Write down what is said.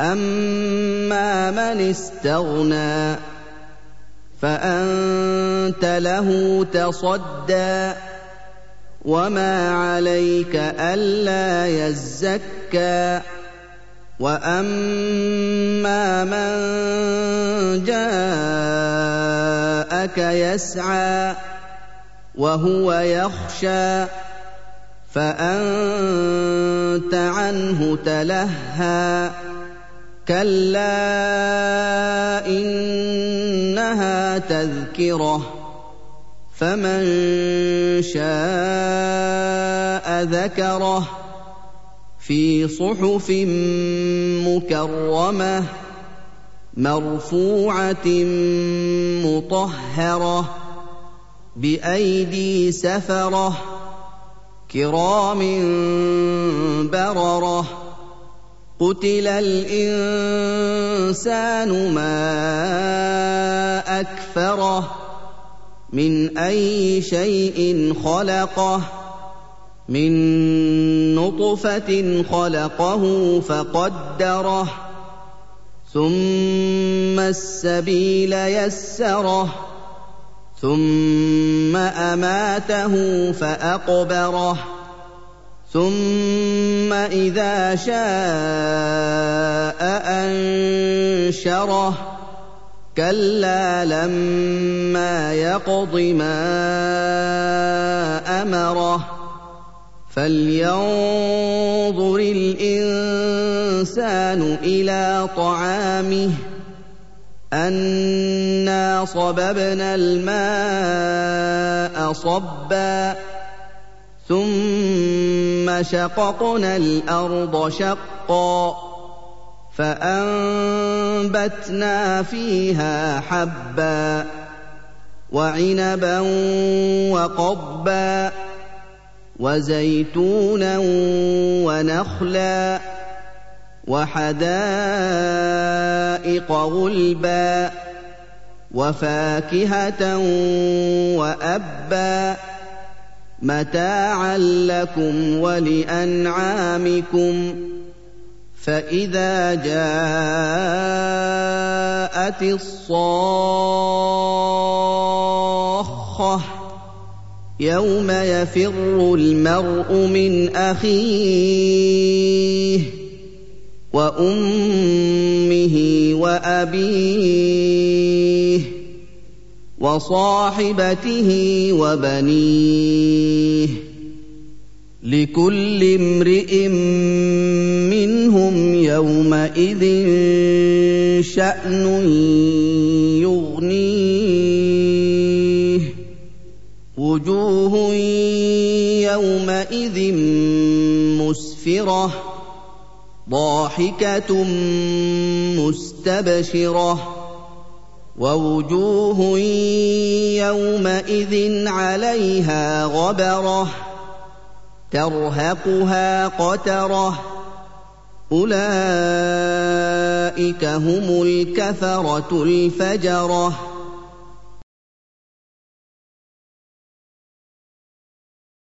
اما من استغنى فانت له تصدى وما عليك الا يزكى واما من جاءك يسعى وهو يخشى فانت عنه تلهى كلا انها تذكره فمن شاء ذكره في صحف مكرمه مرفوعه مطهره بايدي سفره كرام برره قتل الانسان ما اكفره من اي شيء خلقه من نطفه خلقه فقدره ثم السبيل يسره ثم اماته فاقبره ثم إذا شاء أنشره. كلا لما يقض ما أمره. فلينظر الإنسان إلى طعامه. أنا صببنا الماء صبا. ثم شققنا الأرض شقا فأنبتنا فيها حبا وعنبا وقضبا وزيتونا ونخلا وحدائق غلبا وفاكهة وأبا متاعا لكم ولأنعامكم فإذا جاءت الصاخة يوم يفر المرء من أخيه وأمه وأبيه وصاحبته وبنيه لكل امرئ منهم يومئذ شأن يغنيه وجوه يومئذ مسفرة ضاحكة مستبشرة ووجوه يومئذ عليها غبرة ترهقها قترة. أولئك هم الكفرة الفجرة.